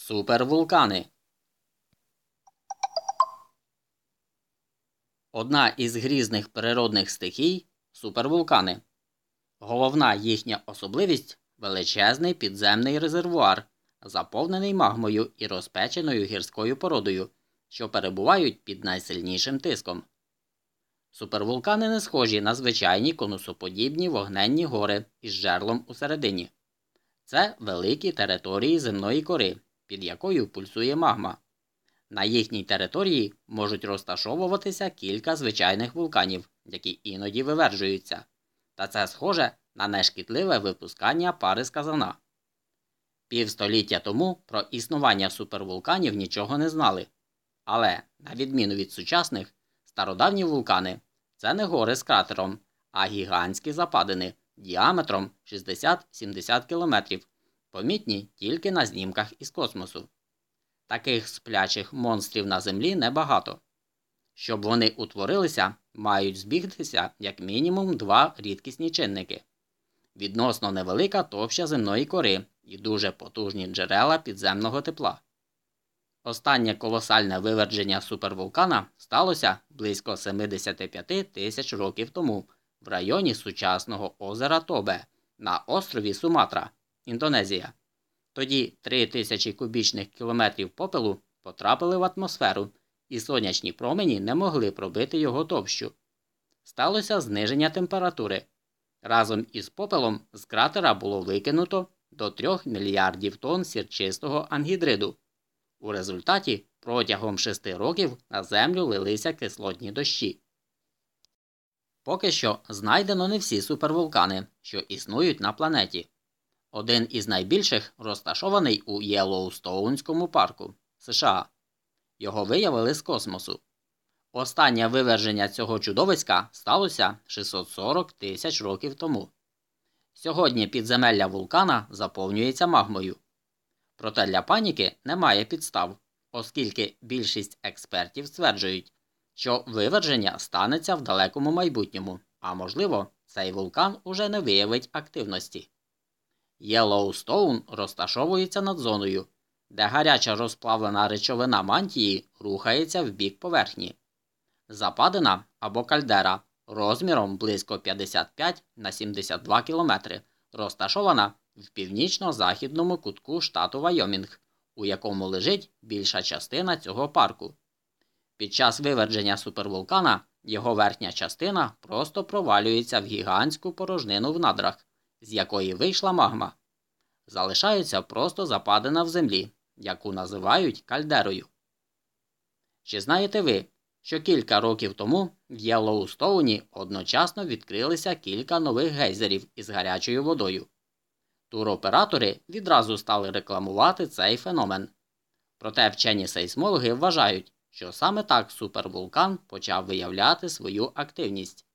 Супервулкани. Одна із грізних природних стихій супервулкани. Головна їхня особливість величезний підземний резервуар, заповнений магмою і розпеченою гірською породою, що перебувають під найсильнішим тиском. Супервулкани не схожі на звичайні конусоподібні вогненні гори із жерлом усередині. Це великі території земної кори, під якою пульсує магма. На їхній території можуть розташовуватися кілька звичайних вулканів, які іноді виверджуються, та це схоже на нешкідливе випускання пари з казана. Півстоліття тому про існування супервулканів нічого не знали. Але, на відміну від сучасних, стародавні вулкани це не гори з кратером, а гігантські западини діаметром 60-70 км, помітні тільки на знімках із космосу. Таких сплячих монстрів на землі небагато. Щоб вони утворилися, мають збігтися як мінімум два рідкісні чинники відносно невелика товща земної кори і дуже потужні джерела підземного тепла. Останнє колосальне вивердження супервулкана сталося близько 75 тисяч років тому в районі сучасного озера Тобе на острові Суматра, Індонезія. Тоді 3 тисячі кубічних кілометрів попелу потрапили в атмосферу, і сонячні промені не могли пробити його товщу. Сталося зниження температури. Разом із попелом з кратера було викинуто до 3 мільярдів тонн сірчистого ангідриду. У результаті протягом 6 років на землю лилися кислотні дощі. Поки що знайдено не всі супервулкани, що існують на планеті. Один із найбільших розташований у Єлоустоунському парку США. Його виявили з космосу. Останнє виверження цього чудовиська сталося 640 тисяч років тому. Сьогодні підземелля вулкана заповнюється магмою. Проте для паніки немає підстав, оскільки більшість експертів стверджують, що виверження станеться в далекому майбутньому, а можливо, цей вулкан уже не виявить активності. Єлоустоун розташовується над зоною, де гаряча розплавлена речовина мантії рухається в бік поверхні. Западина або кальдера розміром близько 55 на 72 км розташована в північно-західному кутку штату Вайомінг, у якому лежить більша частина цього парку. Під час вивердження супервулкана його верхня частина просто провалюється в гігантську порожнину в надрах, з якої вийшла магма. Залишається просто западина в землі, яку називають кальдерою. Чи знаєте ви, що кілька років тому в Єлоустоуні одночасно відкрилися кілька нових гейзерів із гарячою водою? Туроператори відразу стали рекламувати цей феномен. Проте вчені сейсмологи вважають, що саме так супервулкан почав виявляти свою активність.